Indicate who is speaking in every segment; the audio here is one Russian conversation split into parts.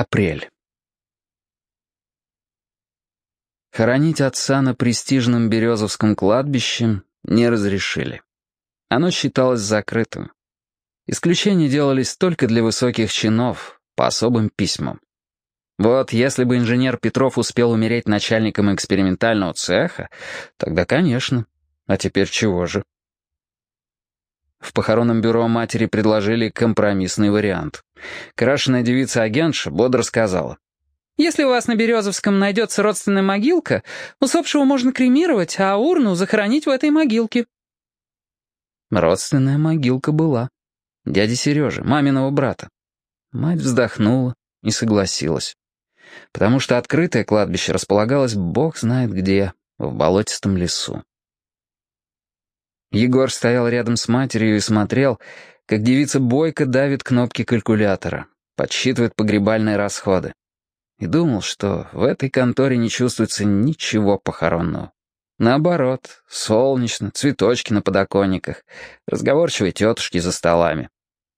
Speaker 1: Апрель. Хоронить отца на престижном Березовском кладбище не разрешили. Оно считалось закрытым. Исключения делались только для высоких чинов, по особым письмам. Вот если бы инженер Петров успел умереть начальником экспериментального цеха, тогда, конечно. А теперь чего же? В похоронном бюро матери предложили компромиссный вариант. Крашеная девица-агентша бодро сказала.
Speaker 2: «Если у вас на Березовском найдется родственная могилка, усопшего можно кремировать, а урну захоронить в этой могилке».
Speaker 1: Родственная могилка была. Дяди Сережи, маминого брата. Мать вздохнула и согласилась. Потому что открытое кладбище располагалось бог знает где, в болотистом лесу. Егор стоял рядом с матерью и смотрел, как девица бойко давит кнопки калькулятора, подсчитывает погребальные расходы. И думал, что в этой конторе не чувствуется ничего похоронного. Наоборот, солнечно, цветочки на подоконниках, разговорчивые тетушки за столами.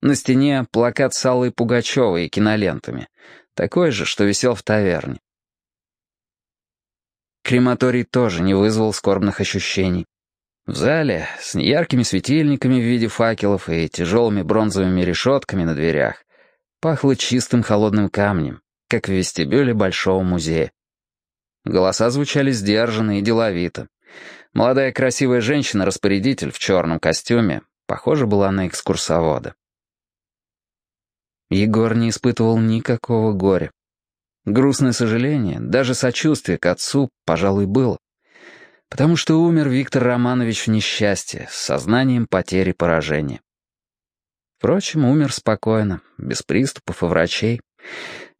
Speaker 1: На стене плакат с Аллой Пугачевой и кинолентами, такой же, что висел в таверне. Крематорий тоже не вызвал скорбных ощущений. В зале с неяркими светильниками в виде факелов и тяжелыми бронзовыми решетками на дверях пахло чистым холодным камнем, как в вестибюле Большого музея. Голоса звучали сдержанно и деловито. Молодая красивая женщина-распорядитель в черном костюме, похоже, была на экскурсовода. Егор не испытывал никакого горя. Грустное сожаление, даже сочувствие к отцу, пожалуй, было потому что умер Виктор Романович в несчастье, с сознанием потери поражения. Впрочем, умер спокойно, без приступов и врачей.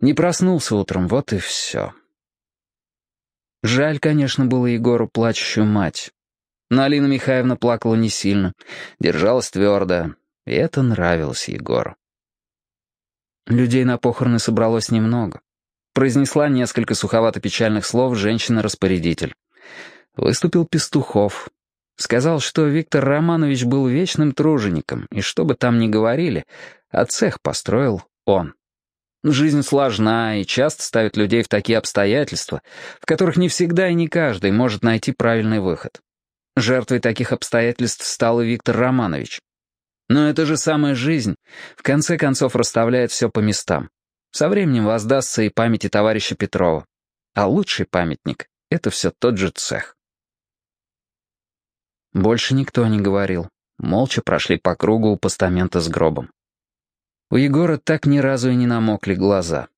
Speaker 1: Не проснулся утром, вот и все. Жаль, конечно, было Егору плачущую мать. Но Алина Михайловна плакала не сильно, держалась твердо, и это нравилось Егору. Людей на похороны собралось немного. Произнесла несколько суховато-печальных слов женщина-распорядитель. Выступил Пестухов. Сказал, что Виктор Романович был вечным тружеником, и что бы там ни говорили, а цех построил он. Жизнь сложна и часто ставит людей в такие обстоятельства, в которых не всегда и не каждый может найти правильный выход. Жертвой таких обстоятельств стал и Виктор Романович. Но эта же самая жизнь в конце концов расставляет все по местам. Со временем воздастся и памяти товарища Петрова. А лучший памятник — это все тот же цех. Больше никто не говорил. Молча прошли по кругу у постамента с гробом. У Егора так ни разу и не намокли глаза.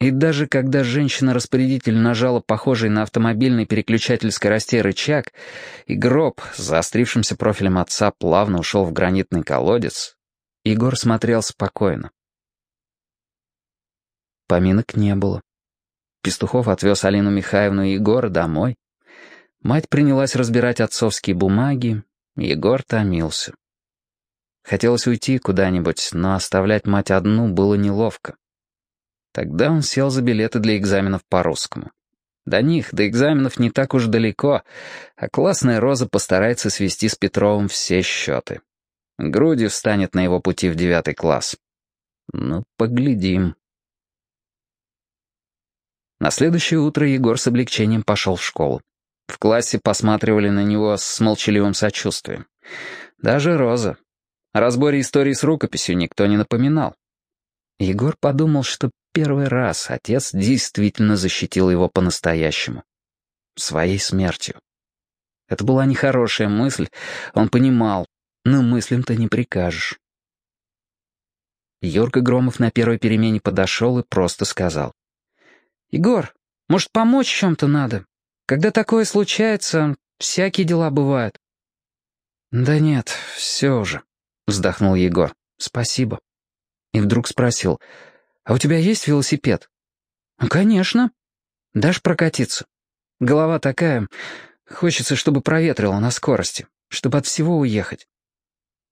Speaker 1: И даже когда женщина-распорядитель нажала похожий на автомобильный переключатель скоростей рычаг, и гроб с заострившимся профилем отца плавно ушел в гранитный колодец, Егор смотрел спокойно. Поминок не было. Пестухов отвез Алину Михайловну и Егора домой, Мать принялась разбирать отцовские бумаги, Егор томился. Хотелось уйти куда-нибудь, но оставлять мать одну было неловко. Тогда он сел за билеты для экзаменов по-русскому. До них, до экзаменов не так уж далеко, а классная Роза постарается свести с Петровым все счеты. Грудью встанет на его пути в девятый класс. Ну, поглядим. На следующее утро Егор с облегчением пошел в школу. В классе посматривали на него с молчаливым сочувствием. Даже Роза. О разборе истории с рукописью никто не напоминал. Егор подумал, что первый раз отец действительно защитил его по-настоящему. Своей смертью. Это была нехорошая мысль, он понимал, но мыслям-то не прикажешь. Юрка Громов на первой перемене подошел и просто сказал. «Егор, может, помочь чем-то надо? Когда такое случается, всякие дела бывают». «Да нет, все уже», — вздохнул Егор. «Спасибо». И вдруг спросил, «А у тебя есть велосипед?» «Конечно. Дашь прокатиться? Голова такая, хочется, чтобы проветрила на скорости, чтобы от всего уехать».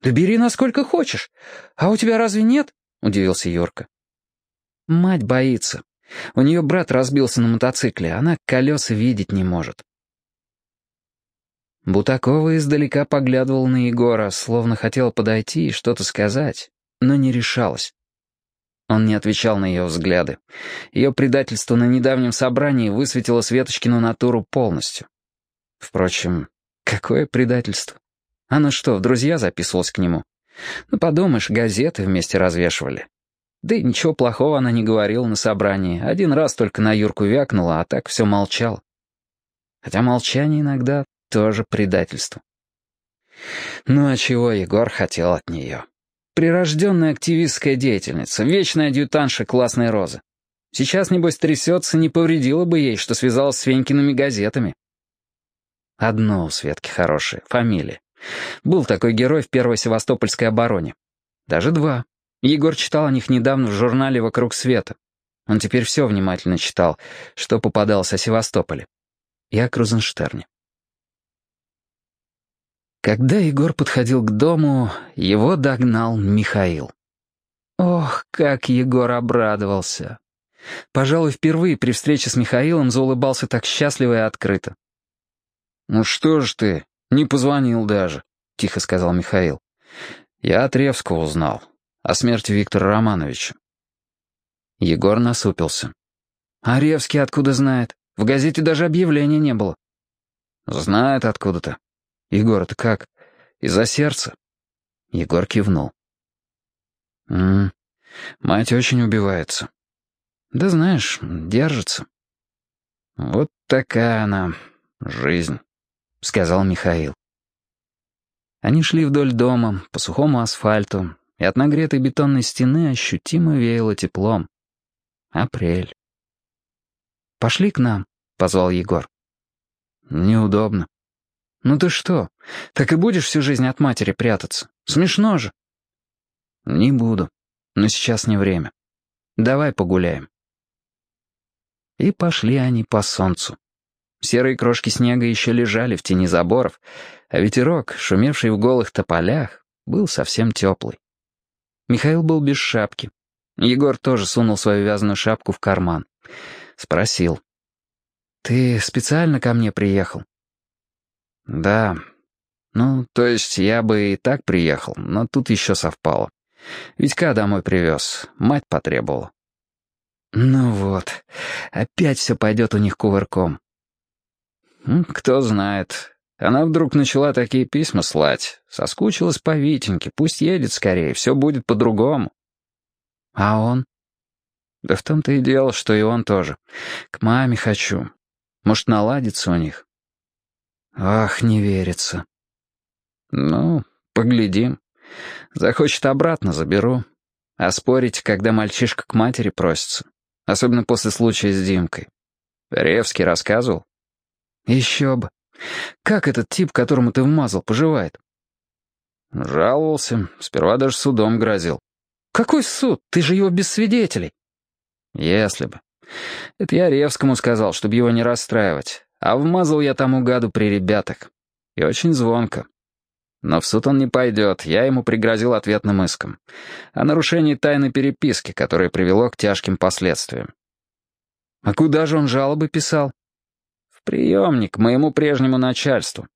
Speaker 1: «Да бери насколько хочешь. А у тебя разве нет?» — удивился Юрка. «Мать боится. У нее брат разбился на мотоцикле, она колеса видеть не может. Бутакова издалека поглядывал на Егора, словно хотела подойти и что-то сказать, но не решалась. Он не отвечал на ее взгляды. Ее предательство на недавнем собрании высветило Светочкину натуру полностью. Впрочем, какое предательство? Она что, в друзья записывалась к нему? Ну, подумаешь, газеты вместе развешивали. Да и ничего плохого она не говорила на собрании. Один раз только на Юрку вякнула, а так все молчал. Хотя молчание иногда тоже предательство. Ну а чего Егор хотел от нее? Прирожденная активистская деятельница, вечная адъютанша классной розы. Сейчас, небось, трясется, не повредило бы ей, что связалась с Венькиными газетами. Одно у Светки хорошее — фамилия. Был такой герой в Первой Севастопольской обороне. Даже два. Егор читал о них недавно в журнале «Вокруг света». Он теперь все внимательно читал, что попадалось о Севастополе. И о Крузенштерне. Когда Егор подходил к дому, его догнал Михаил. Ох, как Егор обрадовался. Пожалуй, впервые при встрече с Михаилом заулыбался так счастливо и открыто. «Ну что ж ты, не позвонил даже», — тихо сказал Михаил. «Я от Ревского узнал. О смерти Виктора Романовича». Егор насупился. «А Ревский откуда знает? В газете даже объявления не было». «Знает откуда-то. «Егор, это как? Из-за сердца?» Егор кивнул. «М -м, мать очень убивается. Да знаешь, держится». «Вот такая она жизнь», — сказал Михаил. Они шли вдоль дома, по сухому асфальту, и от нагретой бетонной стены ощутимо веяло теплом. Апрель. «Пошли к нам», — позвал Егор. «Неудобно». «Ну ты что, так и будешь всю жизнь от матери прятаться? Смешно же». «Не буду, но сейчас не время. Давай погуляем». И пошли они по солнцу. Серые крошки снега еще лежали в тени заборов, а ветерок, шумевший в голых тополях, был совсем теплый. Михаил был без шапки. Егор тоже сунул свою вязаную шапку в карман. Спросил. «Ты специально ко мне приехал?» «Да. Ну, то есть я бы и так приехал, но тут еще совпало. Витька домой привез, мать потребовала». «Ну вот, опять все пойдет у них кувырком». «Кто знает. Она вдруг начала такие письма слать. Соскучилась по Витеньке, пусть едет скорее, все будет по-другому». «А он?» «Да в том-то и дело, что и он тоже. К маме хочу. Может, наладится у них». Ах, не верится. Ну, поглядим. Захочет обратно, заберу. А спорить, когда мальчишка к матери просится. Особенно после случая с Димкой. Ревский рассказывал? Еще бы. Как этот тип, которому ты вмазал, поживает? Жаловался. Сперва даже судом грозил. Какой суд? Ты же его без свидетелей. Если бы. Это я Ревскому сказал, чтобы его не расстраивать. А вмазал я тому гаду при ребятах. И очень звонко. Но в суд он не пойдет, я ему пригрозил ответным иском. О нарушении тайны переписки, которое привело к тяжким последствиям. А куда же он жалобы писал? Приемник, моему прежнему начальству.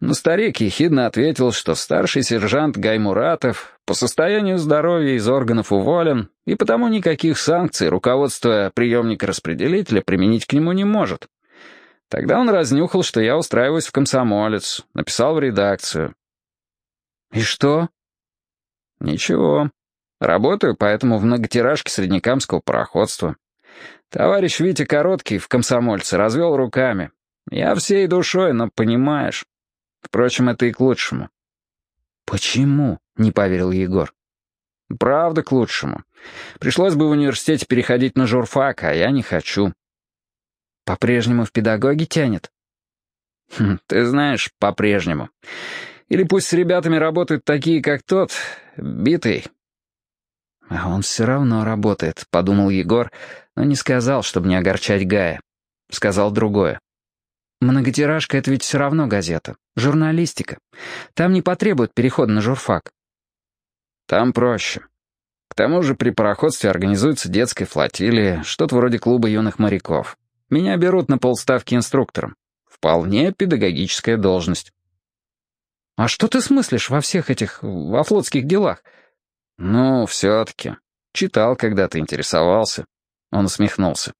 Speaker 1: Но старик ехидно ответил, что старший сержант Гаймуратов по состоянию здоровья из органов уволен, и потому никаких санкций руководство приемника-распределителя применить к нему не может. Тогда он разнюхал, что я устраиваюсь в комсомолец, написал в редакцию. «И что?» «Ничего. Работаю поэтому в многотиражке среднекамского пароходства. Товарищ Витя Короткий в комсомольце развел руками. Я всей душой, но понимаешь. Впрочем, это и к лучшему». «Почему?» — не поверил Егор.
Speaker 2: «Правда, к лучшему. Пришлось бы в университете переходить на журфак, а я не хочу.
Speaker 1: По-прежнему в педагоги тянет?
Speaker 2: Хм, ты знаешь, по-прежнему. Или пусть с ребятами работают такие, как тот, битый.
Speaker 1: А он все равно работает, подумал Егор, но не сказал, чтобы не огорчать Гая. Сказал другое. Многотиражка — это ведь все равно газета. Журналистика. Там не потребуют перехода на журфак.
Speaker 2: Там проще. К тому же при пароходстве организуется детская флотилия, что-то вроде клуба юных моряков. Меня берут на полставки инструктором. Вполне педагогическая должность.
Speaker 1: А что ты смыслишь во всех этих, во флотских делах?
Speaker 2: Ну, все-таки. Читал когда-то, интересовался. Он усмехнулся.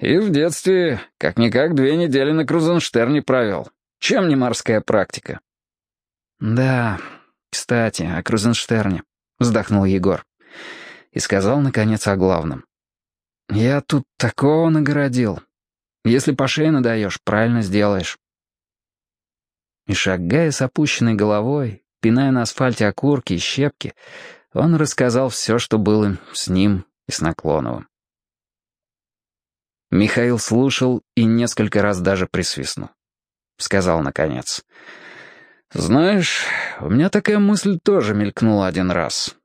Speaker 2: И в детстве как-никак две недели на Крузенштерне провел. Чем не морская практика?
Speaker 1: «Да, кстати, о Крузенштерне», — вздохнул Егор. И сказал, наконец, о главном. «Я тут такого нагородил. Если по шее надаешь, правильно сделаешь». И шагая с опущенной головой, пиная на асфальте окурки и щепки, он рассказал все, что было с ним и с Наклоновым. Михаил слушал и несколько раз даже присвистнул. Сказал, наконец. «Знаешь, у меня такая мысль тоже мелькнула один раз.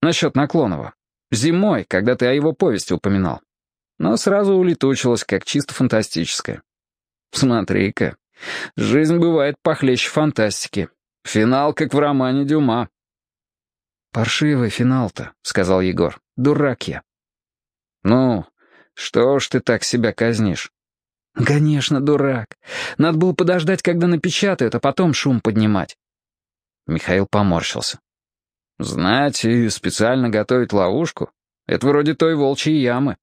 Speaker 1: Насчет Наклонова. Зимой, когда ты о его повести упоминал. Но сразу улетучилась, как чисто фантастическая. Смотри-ка, жизнь бывает похлеще фантастики. Финал, как в романе Дюма». «Паршивый финал-то», — сказал Егор. «Дурак я».
Speaker 2: «Ну, что ж ты так себя казнишь?»
Speaker 1: «Конечно, дурак. Надо было подождать, когда напечатают, а потом шум поднимать».
Speaker 2: Михаил поморщился. «Знать и специально готовить ловушку — это вроде той волчьей ямы».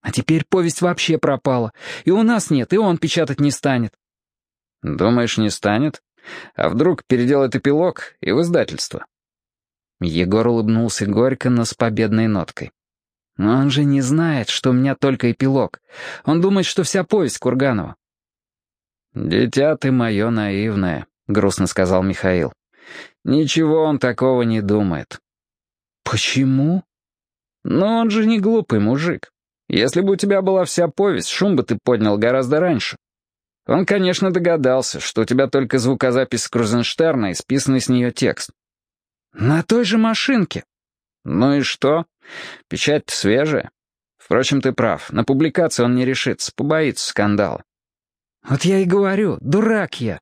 Speaker 1: «А теперь повесть вообще пропала. И у нас нет, и он печатать не станет».
Speaker 2: «Думаешь, не станет? А вдруг переделает эпилог и в издательство?»
Speaker 1: Егор улыбнулся горько, но с победной ноткой. Но он же не знает, что у меня только эпилог. Он думает, что вся повесть Курганова.
Speaker 2: «Дитя ты мое наивное», — грустно сказал Михаил. «Ничего он такого не думает».
Speaker 1: «Почему?»
Speaker 2: «Ну, он же не глупый мужик. Если бы у тебя была вся повесть, шум бы ты поднял гораздо раньше. Он, конечно, догадался, что у тебя только звукозапись Крузенштерна и списанный с нее текст».
Speaker 1: «На той же машинке».
Speaker 2: «Ну и что? Печать свежая. Впрочем, ты прав, на публикацию он не решится, побоится скандала».
Speaker 1: «Вот я и говорю, дурак я.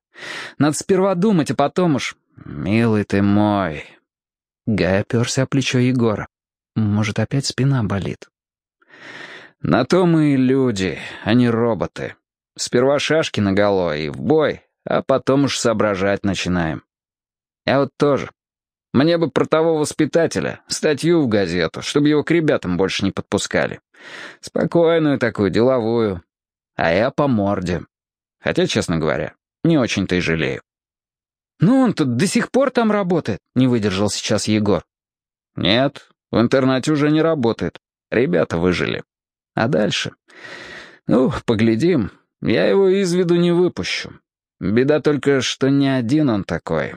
Speaker 1: Надо сперва думать, а потом уж...»
Speaker 2: «Милый ты мой...»
Speaker 1: Гай оперся о плечо Егора. Может, опять спина болит.
Speaker 2: «На то мы и люди, а не роботы. Сперва шашки наголо и в бой, а потом уж соображать начинаем. Я вот тоже. Мне бы про того воспитателя, статью в газету, чтобы его к ребятам больше не подпускали. Спокойную такую, деловую. А я по морде. Хотя, честно говоря, не очень-то и жалею.
Speaker 1: «Ну, он тут до сих пор там работает», — не выдержал сейчас Егор.
Speaker 2: «Нет, в интернате уже не работает. Ребята выжили. А дальше? Ну, поглядим. Я его из виду не выпущу. Беда только, что не один он такой.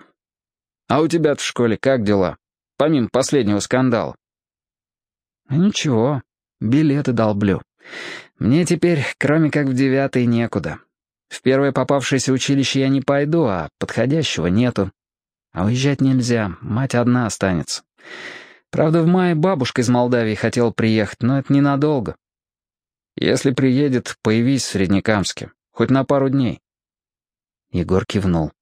Speaker 2: А у тебя в школе как дела? Помимо последнего скандала.
Speaker 1: Ничего, билеты долблю. Мне теперь, кроме как в девятый, некуда. В первое попавшееся училище я не пойду, а подходящего нету. А уезжать нельзя, мать одна останется. Правда, в мае бабушка из Молдавии хотела приехать, но это ненадолго.
Speaker 2: Если приедет, появись в Среднекамске, хоть на пару дней.
Speaker 1: Егор кивнул.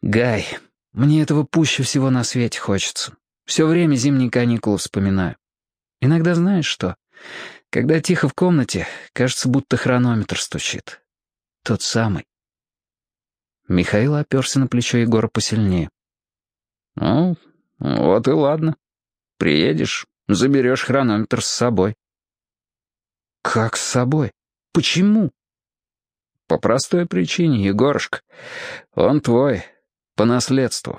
Speaker 1: «Гай, мне этого пуще всего на свете хочется. Все время зимние каникулы вспоминаю. Иногда знаешь что? Когда тихо в комнате, кажется, будто хронометр стучит. Тот самый. Михаил оперся на плечо Егора посильнее.
Speaker 2: «Ну, вот и ладно. Приедешь, заберешь хронометр с собой».
Speaker 1: «Как с собой? Почему?»
Speaker 2: «По простой причине, Егорушка. Он твой, по наследству».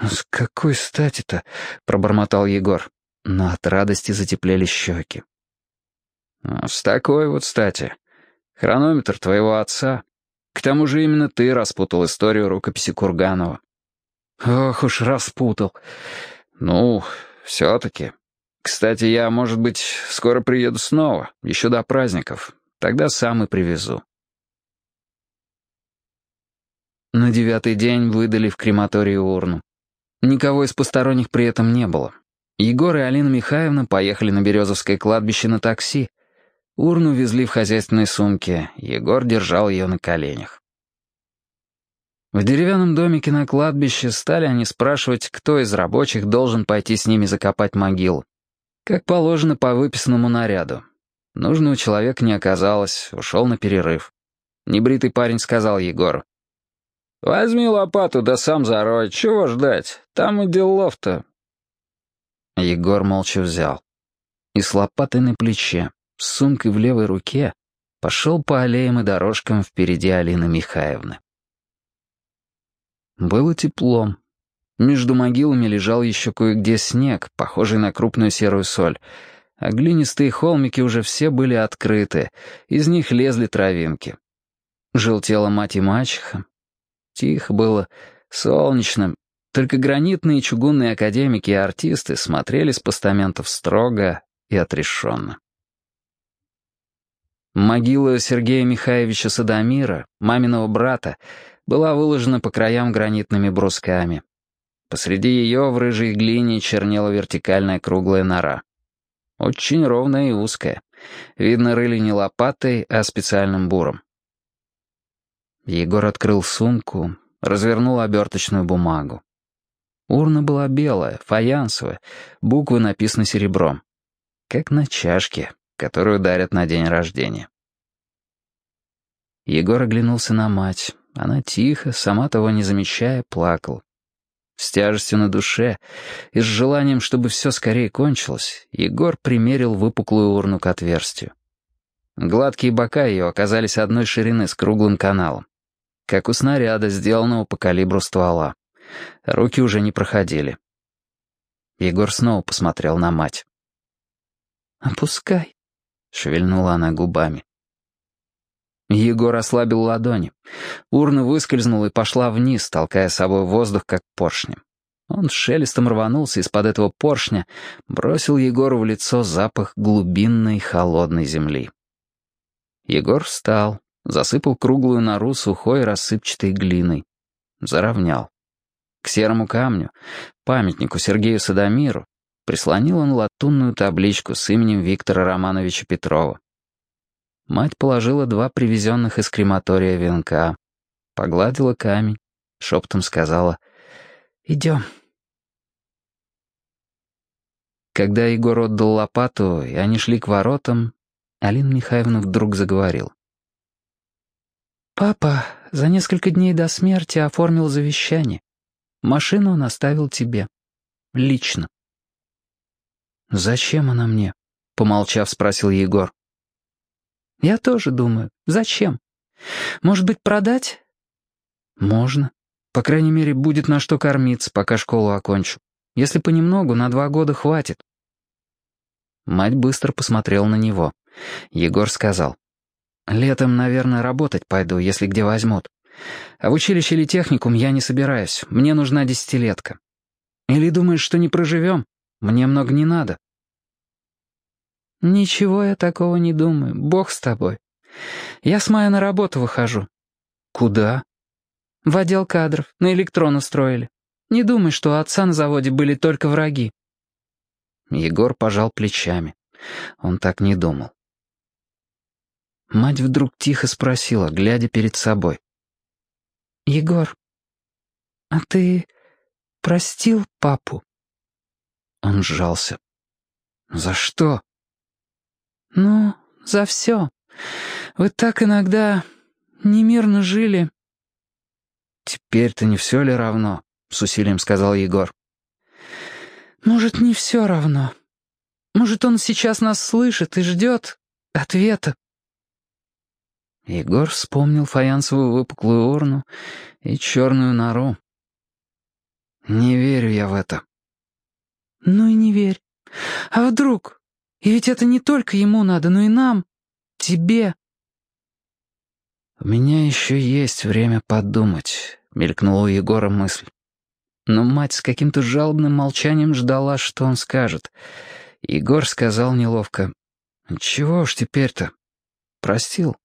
Speaker 1: «С какой стати-то?» — пробормотал Егор. Но от радости затеплели щеки.
Speaker 2: «С такой вот стати. Хронометр твоего отца. К тому же именно ты распутал историю рукописи Курганова».
Speaker 1: «Ох уж распутал».
Speaker 2: «Ну, все-таки. Кстати, я, может быть, скоро приеду снова, еще до праздников. Тогда сам и привезу».
Speaker 1: На девятый день выдали в крематории урну. Никого из посторонних при этом не было. Егор и Алина Михайловна поехали на Березовское кладбище на такси. Урну везли в хозяйственной сумке, Егор держал ее на коленях. В деревянном домике на кладбище стали они спрашивать, кто из рабочих должен пойти с ними закопать могилу. Как положено по выписанному наряду. Нужного человека не оказалось, ушел на перерыв. Небритый парень сказал Егору.
Speaker 2: «Возьми лопату, да сам зарой. Чего ждать? Там и делов-то».
Speaker 1: Егор молча взял. И с лопатой на плече, с сумкой в левой руке, пошел по аллеям и дорожкам впереди Алины Михайловны. Было тепло. Между могилами лежал еще кое-где снег, похожий на крупную серую соль, а глинистые холмики уже все были открыты, из них лезли травинки. Желтела мать и мачеха. Тихо было, солнечно, только гранитные чугунные академики и артисты смотрели с постаментов строго и отрешенно. Могила Сергея Михайловича Садомира, маминого брата, была выложена по краям гранитными брусками. Посреди ее в рыжей глине чернела вертикальная круглая нора. Очень ровная и узкая. Видно, рыли не лопатой, а специальным буром. Егор открыл сумку, развернул оберточную бумагу. Урна была белая, фаянсовая, буквы написаны серебром. Как на чашке, которую дарят на день рождения. Егор оглянулся на мать. Она тихо, сама того не замечая, плакала. С тяжестью на душе и с желанием, чтобы все скорее кончилось, Егор примерил выпуклую урну к отверстию. Гладкие бока ее оказались одной ширины с круглым каналом. Как у снаряда, сделанного по калибру ствола. Руки уже не проходили. Егор снова посмотрел на мать. «Опускай», — шевельнула она губами. Егор ослабил ладони. Урна выскользнула и пошла вниз, толкая с собой воздух, как поршнем. Он шелестом рванулся из-под этого поршня, бросил Егору в лицо запах глубинной холодной земли. Егор встал, засыпал круглую нору сухой рассыпчатой глиной. Заровнял. К серому камню, памятнику Сергею Садомиру, Прислонил он латунную табличку с именем Виктора Романовича Петрова. Мать положила два привезенных из крематория венка, погладила камень, шептом сказала «Идем». Когда Егор отдал лопату, и они шли к воротам, Алина Михайловна вдруг заговорил. «Папа за несколько дней до смерти оформил завещание. Машину он оставил тебе. Лично. «Зачем она мне?» — помолчав, спросил Егор. «Я тоже думаю. Зачем? Может быть, продать?» «Можно. По крайней мере, будет на что кормиться, пока школу окончу. Если понемногу, на два года хватит». Мать быстро посмотрела на него. Егор сказал. «Летом, наверное, работать пойду, если где возьмут. А в училище или техникум я не собираюсь. Мне нужна десятилетка. Или думаешь, что не проживем? Мне много не надо». «Ничего я такого не думаю. Бог с тобой. Я с мая на работу выхожу». «Куда?» «В отдел кадров. На электрон устроили. Не думай, что у отца на заводе были только враги». Егор пожал плечами. Он так не думал. Мать вдруг тихо спросила, глядя перед собой. «Егор, а ты простил папу?» Он сжался. «За что?» «Ну, за все. Вы так иногда немирно жили». «Теперь-то не все ли равно?» — с усилием сказал Егор. «Может, не все равно. Может, он сейчас нас слышит и ждет ответа». Егор вспомнил фаянсовую выпуклую урну и черную нору. «Не верю я в это». «Ну и не верь. А вдруг? И ведь это не только ему надо, но и нам. Тебе. «У меня еще есть время подумать», — мелькнула у Егора мысль. Но мать с каким-то жалобным молчанием ждала, что он скажет. Егор сказал неловко. «Чего уж теперь-то? Простил».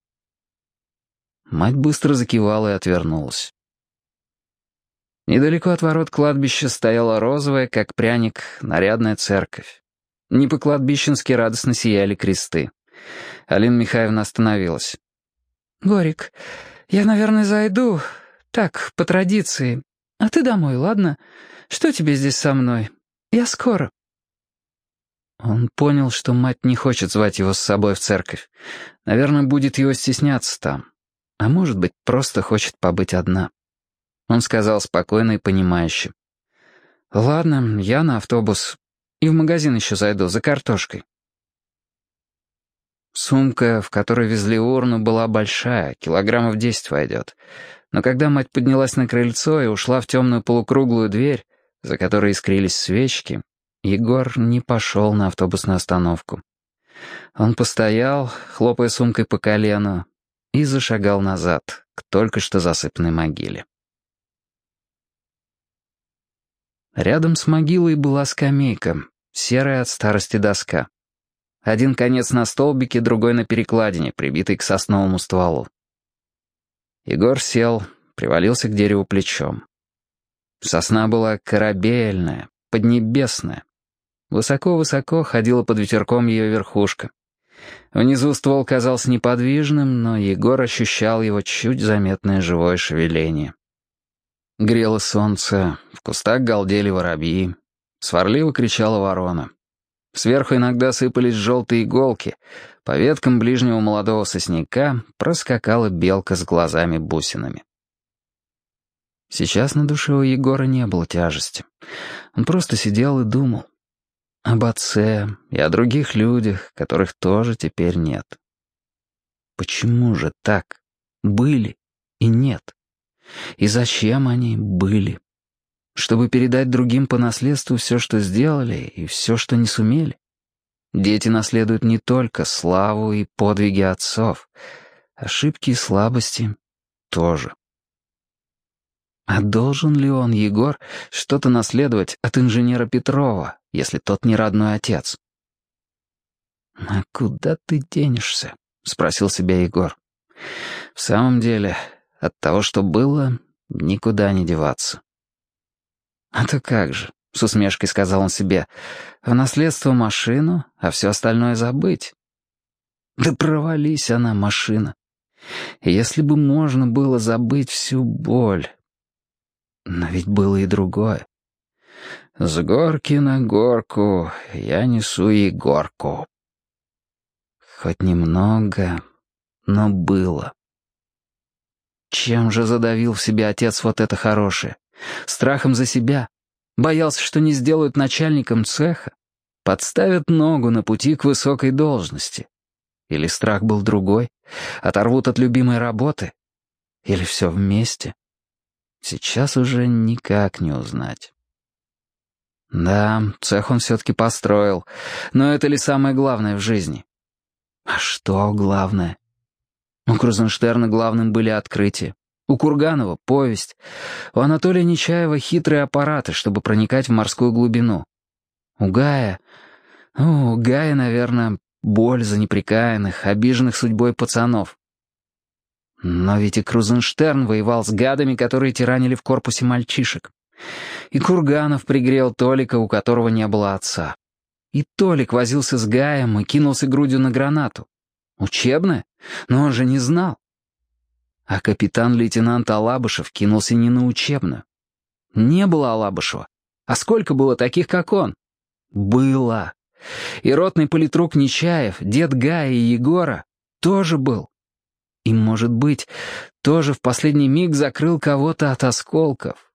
Speaker 1: Мать быстро закивала и отвернулась. Недалеко от ворот кладбища стояла розовая, как пряник, нарядная церковь. Не по-кладбищенски радостно сияли кресты. Алина Михайловна остановилась. «Горик, я, наверное, зайду. Так, по традиции. А ты домой, ладно? Что тебе здесь со мной? Я скоро». Он понял, что мать не хочет звать его с собой в церковь. Наверное, будет его стесняться там. А может быть, просто хочет побыть одна. Он сказал спокойно и понимающе. «Ладно, я на автобус. И в магазин еще зайду за картошкой». Сумка, в которой везли урну, была большая, килограммов десять войдет. Но когда мать поднялась на крыльцо и ушла в темную полукруглую дверь, за которой искрились свечки, Егор не пошел на автобусную остановку. Он постоял, хлопая сумкой по колену, и зашагал назад, к только что засыпанной могиле. Рядом с могилой была скамейка, серая от старости доска. Один конец на столбике, другой на перекладине, прибитый к сосновому стволу. Егор сел, привалился к дереву плечом. Сосна была корабельная, поднебесная. Высоко-высоко ходила под ветерком ее верхушка. Внизу ствол казался неподвижным, но Егор ощущал его чуть заметное живое шевеление. Грело солнце, в кустах галдели воробьи, сварливо кричала ворона. Сверху иногда сыпались желтые иголки, по веткам ближнего молодого сосняка проскакала белка с глазами-бусинами. Сейчас на душе у Егора не было тяжести. Он просто сидел и думал. Об отце и о других людях, которых тоже теперь нет. Почему же так? Были и нет. И зачем они были? Чтобы передать другим по наследству все, что сделали, и все, что не сумели? Дети наследуют не только славу и подвиги отцов, ошибки и слабости тоже. А должен ли он, Егор, что-то наследовать от инженера Петрова, если тот не родной отец? «А куда ты денешься?» — спросил себя Егор. «В самом деле, от того, что было, никуда не деваться». «А то как же», — с усмешкой сказал он себе, — «в наследство машину, а все остальное забыть». Да провались она, машина. Если бы можно было забыть всю боль. Но ведь было и другое. С горки на горку я несу и горку. Хоть немного, но было. Чем же задавил в себе отец вот это хорошее? Страхом за себя? Боялся, что не сделают начальником цеха? Подставят ногу на пути к высокой должности? Или страх был другой? Оторвут от любимой работы? Или все вместе? Сейчас уже никак не узнать. Да, цех он все-таки построил, но это ли самое главное в жизни? А что главное? У Крузенштерна главным были открытия. У Курганова — повесть. У Анатолия Нечаева — хитрые аппараты, чтобы проникать в морскую глубину. У Гая... Ну, у Гая, наверное, боль за неприкаянных, обиженных судьбой пацанов. Но ведь и Крузенштерн воевал с гадами, которые тиранили в корпусе мальчишек. И Курганов пригрел Толика, у которого не было отца. И Толик возился с Гаем и кинулся грудью на гранату. Учебная? Но он же не знал. А капитан-лейтенант Алабышев кинулся не на учебную. Не было Алабышева. А сколько было таких, как он? Было. И ротный политрук Нечаев, дед Гая и Егора тоже был. И, может быть, тоже в последний миг закрыл кого-то от осколков.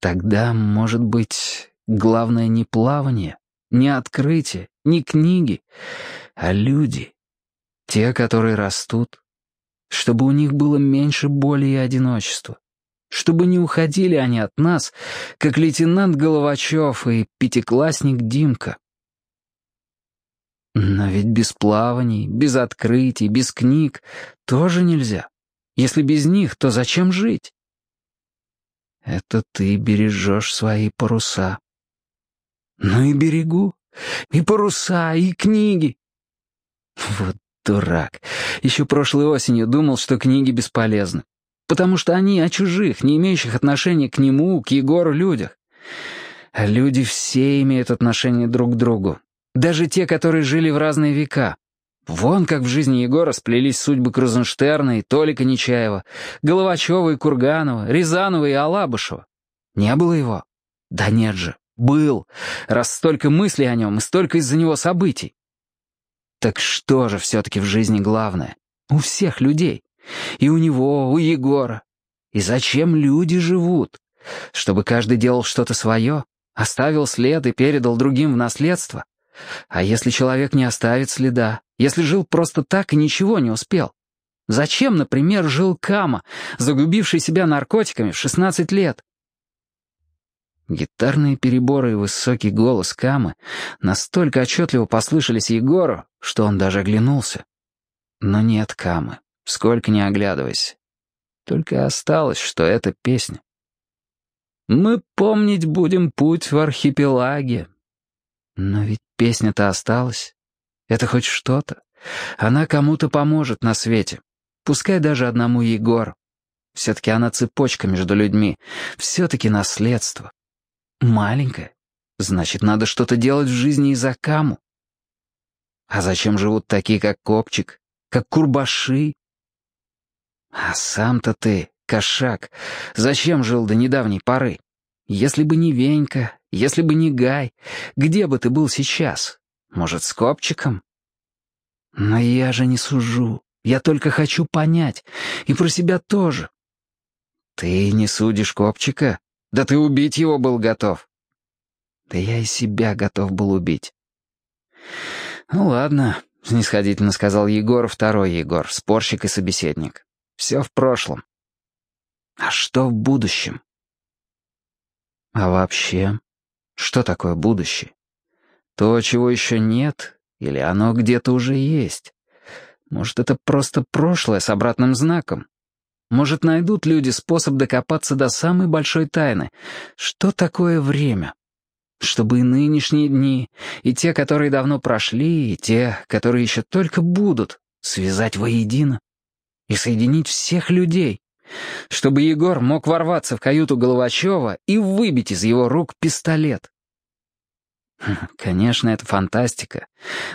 Speaker 1: Тогда, может быть, главное не плавание, не открытие, не книги, а люди. Те, которые растут, чтобы у них было меньше боли и одиночества, чтобы не уходили они от нас, как лейтенант Головачев и пятиклассник Димка. Но ведь без плаваний, без открытий, без книг тоже нельзя. Если без них, то зачем жить? Это ты бережешь свои паруса. Ну и берегу. И паруса, и книги. Вот Дурак. Еще прошлой осенью думал, что книги бесполезны. Потому что они о чужих, не имеющих отношения к нему, к Егору людях. Люди все имеют отношение друг к другу. Даже те, которые жили в разные века. Вон как в жизни Егора сплелись судьбы Крузенштерна и Толика Нечаева, Головачева и Курганова, Рязанова и Алабышева. Не было его? Да нет же, был, раз столько мыслей о нем и столько из-за него событий. Так что же все-таки в жизни главное? У всех людей. И у него, у Егора. И зачем люди живут? Чтобы каждый делал что-то свое? Оставил след и передал другим в наследство? А если человек не оставит следа? Если жил просто так и ничего не успел? Зачем, например, жил Кама, загубивший себя наркотиками в 16 лет? Гитарные переборы и высокий голос Камы настолько отчетливо послышались Егору, что он даже оглянулся. Но нет Камы, сколько не оглядывайся. Только осталось, что это песня. «Мы помнить будем путь в архипелаге». Но ведь песня-то осталась. Это хоть что-то. Она кому-то поможет на свете. Пускай даже одному Егору. Все-таки она цепочка между людьми. Все-таки наследство. Маленькое. Значит, надо что-то делать в жизни и за каму. А зачем живут такие, как Копчик, как Курбаши? А сам-то ты, кошак, зачем жил до недавней поры? Если бы не Венька, если бы не Гай, где бы ты был сейчас? Может, с Копчиком? Но я же не сужу. Я только хочу понять. И про себя тоже. Ты не судишь Копчика? Да ты убить его был готов. Да я и себя готов был убить. Ну ладно, снисходительно сказал Егор, второй Егор, спорщик и собеседник. Все в прошлом. А что в будущем? А вообще, что такое будущее? То, чего еще нет, или оно где-то уже есть? Может, это просто прошлое с обратным знаком? Может, найдут люди способ докопаться до самой большой тайны. Что такое время? Чтобы и нынешние дни, и те, которые давно прошли, и те, которые еще только будут, связать воедино и соединить всех людей. Чтобы Егор мог ворваться в каюту Головачева и выбить из его рук пистолет. Конечно, это фантастика.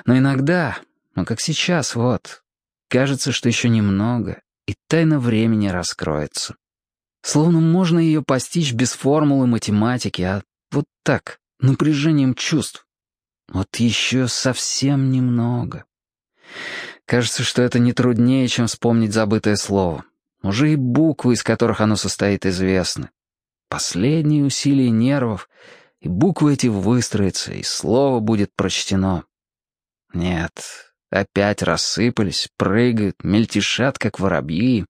Speaker 1: Но иногда, ну как сейчас, вот, кажется, что еще немного, и тайна времени раскроется. Словно можно ее постичь без формулы математики, а вот так, напряжением чувств. Вот еще совсем немного. Кажется, что это не труднее, чем вспомнить забытое слово. Уже и буквы, из которых оно состоит, известны. Последние усилия нервов, и буквы эти выстроятся, и слово будет прочтено. Нет, опять рассыпались, прыгают, мельтешат, как воробьи.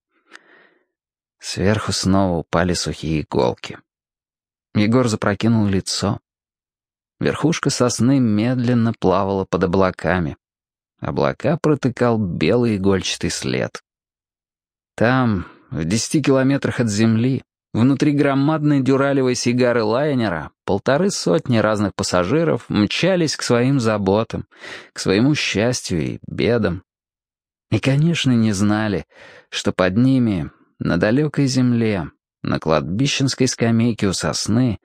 Speaker 1: Сверху снова упали сухие иголки. Егор запрокинул лицо. Верхушка сосны медленно плавала под облаками. Облака протыкал белый игольчатый след. Там, в десяти километрах от земли, внутри громадной дюралевой сигары лайнера, полторы сотни разных пассажиров мчались к своим заботам, к своему счастью и бедам. И, конечно, не знали, что под ними, на далекой земле, на кладбищенской скамейке у сосны,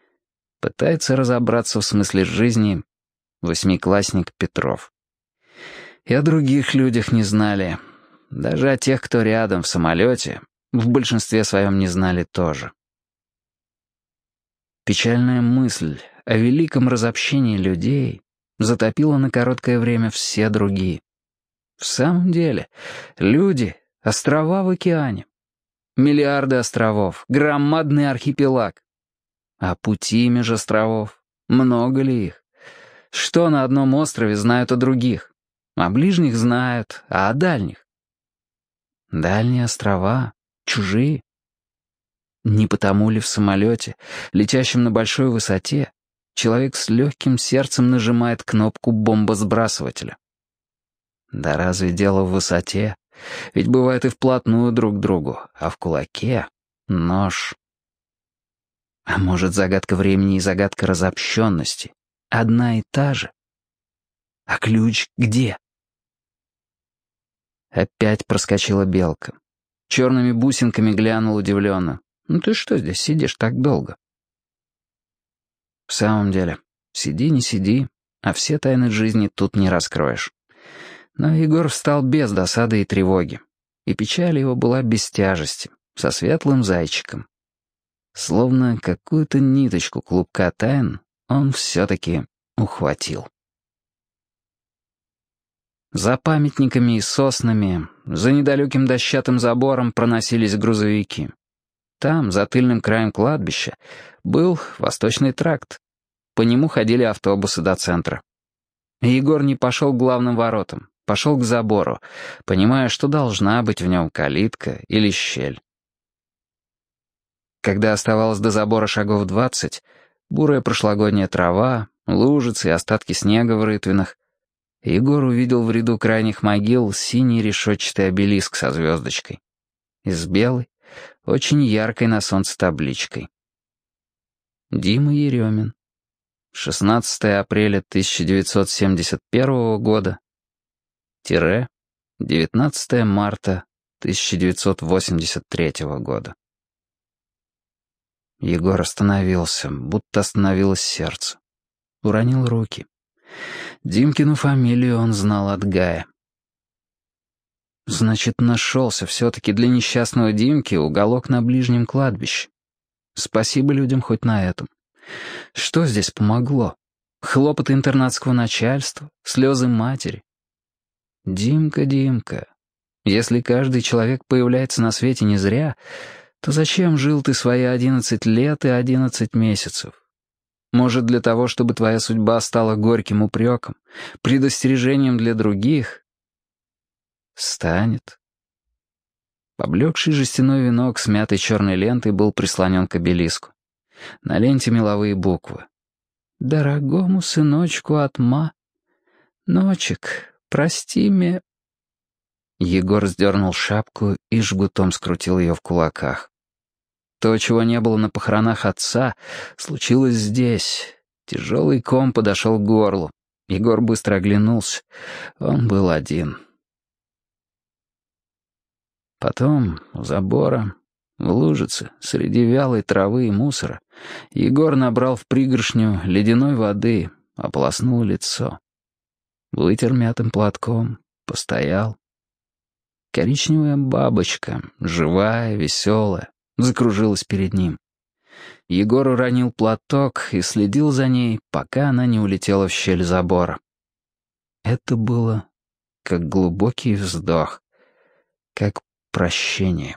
Speaker 1: пытается разобраться в смысле жизни восьмиклассник Петров. И о других людях не знали — даже о тех, кто рядом в самолете, в большинстве своем не знали тоже. Печальная мысль о великом разобщении людей затопила на короткое время все другие. В самом деле, люди — острова в океане. Миллиарды островов, громадный архипелаг. А пути меж островов, много ли их? Что на одном острове знают о других? О ближних знают, а о дальних? Дальние острова, чужие. Не потому ли в самолете, летящем на большой высоте, человек с легким сердцем нажимает кнопку бомбосбрасывателя? Да разве дело в высоте? Ведь бывает и вплотную друг к другу, а в кулаке — нож. А может, загадка времени и загадка разобщенности одна и та же? А ключ где? Опять проскочила белка. Черными бусинками глянул удивленно. «Ну ты что здесь сидишь так долго?» В самом деле, сиди, не сиди, а все тайны жизни тут не раскроешь. Но Егор встал без досады и тревоги, и печаль его была без тяжести, со светлым зайчиком. Словно какую-то ниточку клубка тайн он все-таки ухватил. За памятниками и соснами, за недалеким дощатым забором проносились грузовики. Там, за тыльным краем кладбища, был Восточный тракт. по нему ходили автобусы до центра. Егор не пошел к главным воротам, пошел к забору, понимая, что должна быть в нем калитка или щель. Когда оставалось до забора шагов двадцать, бурая прошлогодняя трава, лужицы и остатки снега в рытвинах, Егор увидел в ряду крайних могил синий решетчатый обелиск со звездочкой. И с белой, очень яркой на солнце табличкой. Дима Еремин. 16 апреля 1971 года. Тире. 19 марта 1983 года. Егор остановился, будто остановилось сердце. Уронил руки. Димкину фамилию он знал от Гая. Значит, нашелся все-таки для несчастного Димки уголок на ближнем кладбище. Спасибо людям хоть на этом. Что здесь помогло? Хлопоты интернатского начальства, слезы матери. Димка, Димка, если каждый человек появляется на свете не зря, то зачем жил ты свои одиннадцать лет и одиннадцать месяцев? Может, для того, чтобы твоя судьба стала горьким упреком, предостережением для других? Станет. Поблекший жестяной венок с мятой черной лентой был прислонен к обелиску. На ленте меловые буквы. «Дорогому сыночку от ма. Ночек, прости мне...» Егор сдернул шапку и жгутом скрутил ее в кулаках. То, чего не было на похоронах отца, случилось здесь. Тяжелый ком подошел к горлу. Егор быстро оглянулся. Он был один. Потом, у забора, в лужице, среди вялой травы и мусора, Егор набрал в пригоршню ледяной воды, ополоснул лицо. Вытер мятым платком, постоял. Коричневая бабочка, живая, веселая, закружилась перед ним. Егор уронил платок и следил за ней, пока она не улетела в щель забора. Это было как глубокий вздох, как прощение.